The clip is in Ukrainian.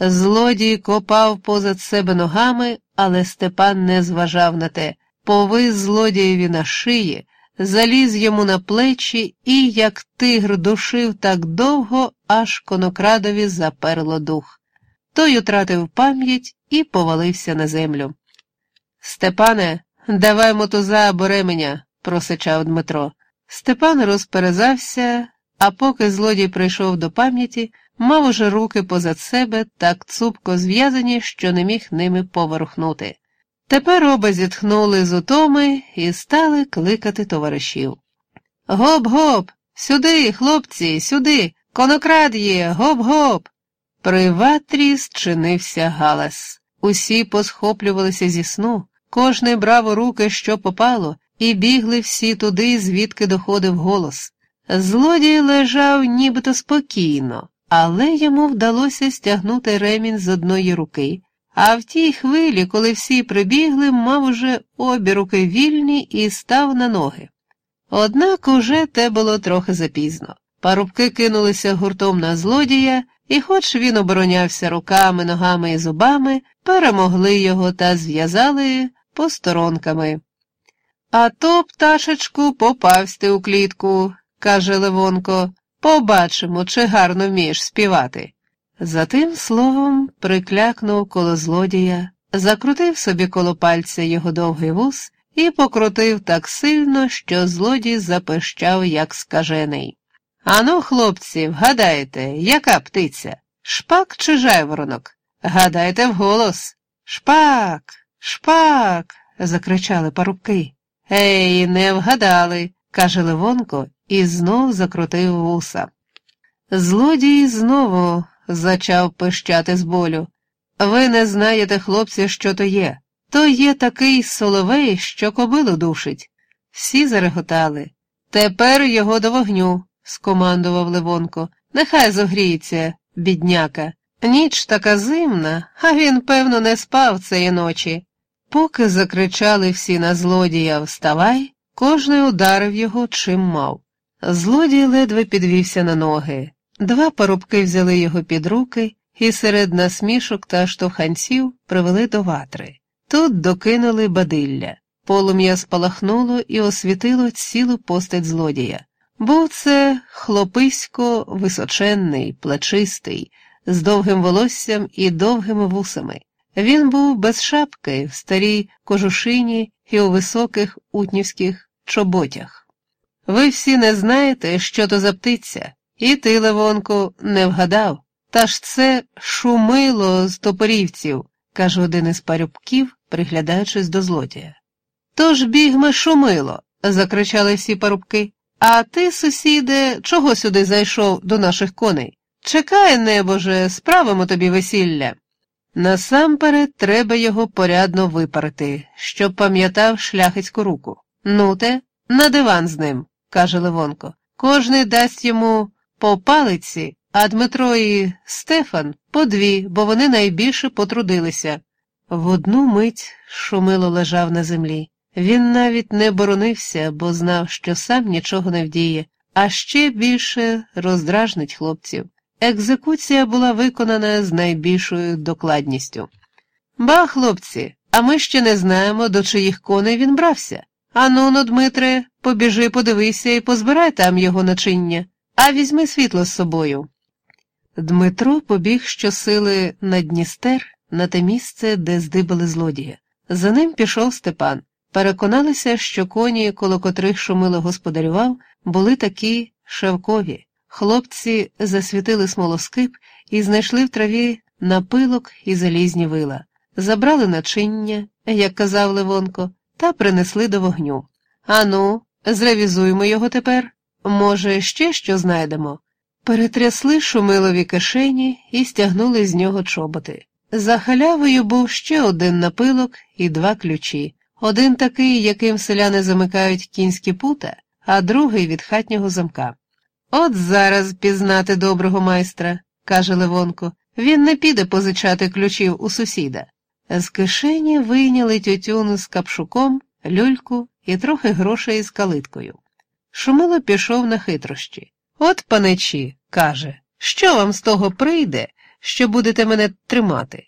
Злодій копав позад себе ногами, але Степан не зважав на те, повис злодієві на шиї, заліз йому на плечі і, як тигр, душив так довго, аж конокрадові заперло дух. Той утратив пам'ять і повалився на землю. Степане, давай мотуза або ременя, просичав Дмитро. Степан розперезався, а поки злодій прийшов до пам'яті, мав уже руки позад себе так цупко зв'язані, що не міг ними поворухнути. Тепер оба зітхнули з утоми і стали кликати товаришів. Гоп-гоп, сюди, хлопці, сюди, конокрад є, гоп-гоп. При ватрі зчинився галас. Усі посхоплювалися зі сну, кожний брав у руки, що попало, і бігли всі туди, звідки доходив голос. Злодій лежав нібито спокійно, але йому вдалося стягнути ремінь з одної руки, а в тій хвилі, коли всі прибігли, мав уже обі руки вільні і став на ноги. Однак уже те було трохи запізно. Парубки кинулися гуртом на злодія, і, хоч він оборонявся руками, ногами і зубами, перемогли його та зв'язали посторонками. А то, пташечку, попавсти у клітку, каже Левонко, побачимо, чи гарно вмієш співати. За тим словом приклякнув коло злодія, закрутив собі коло пальця його довгий вус і покрутив так сильно, що злодій запищав, як скажений. Ану, хлопці, вгадайте, яка птиця? Шпак чи жайворонок? Гадайте вголос. Шпак, шпак. закричали парубки. Ей, не вгадали, каже Левонко і знов закрутив вуса. Злодій знову зачав пищати з болю. Ви не знаєте, хлопці, що то є. То є такий соловей, що кобилу душить. Всі зареготали. Тепер його до вогню, скомандував Левонко. Нехай зогріється, бідняка. Ніч така зимна, а він, певно, не спав цієї ночі. Поки закричали всі на злодія Вставай, кожний ударив його чим мав. Злодій ледве підвівся на ноги. Два парубки взяли його під руки і серед насмішок та штовханців привели до ватри. Тут докинули бадилля. Полум'я спалахнуло і освітило цілу постать злодія. Був це хлописько височенний, плечистий, з довгим волоссям і довгими вусами. Він був без шапки в старій кожушині і у високих утнівських чоботях. Ви всі не знаєте, що то за птиця, і ти, Левонку, не вгадав. Та ж це шумило з топорівців, каже один із парубків, приглядаючись до злодія. Тож бігме шумило, закричали всі парубки. А ти, сусіде, чого сюди зайшов до наших коней? Чекай, небоже, справимо тобі весілля. Насамперед треба його порядно випарити, щоб пам'ятав шляхицьку руку. Ну те, на диван з ним, каже Левонко. Кожний дасть йому по палиці, а Дмитро і Стефан по дві, бо вони найбільше потрудилися. В одну мить шумило лежав на землі. Він навіть не боронився, бо знав, що сам нічого не вдіє, а ще більше роздражнить хлопців. Екзекуція була виконана з найбільшою докладністю. Ба, хлопці, а ми ще не знаємо, до чиїх коней він брався. Ану, ну, Дмитре, побіжи, подивися і позбирай там його начиння, а візьми світло з собою. Дмитро побіг щосили на Дністер, на те місце, де здибали злодія. За ним пішов Степан. Переконалися, що коні, коло котрих шумило господарював, були такі шевкові. Хлопці засвітили смолоскип і знайшли в траві напилок і залізні вила, забрали начиння, як казав Левонко, та принесли до вогню. Ану, зревізуємо його тепер. Може, ще що знайдемо. Перетрясли шумилові кишені і стягнули з нього чоботи. За халявою був ще один напилок і два ключі. Один такий, яким селяни замикають кінські пута, а другий від хатнього замка. От зараз пізнати доброго майстра, каже Левонко, він не піде позичати ключів у сусіда. З кишені вийняли тютюну з капшуком, люльку і трохи грошей з калиткою. Шумило пішов на хитрощі. От, паничі, каже, що вам з того прийде, що будете мене тримати.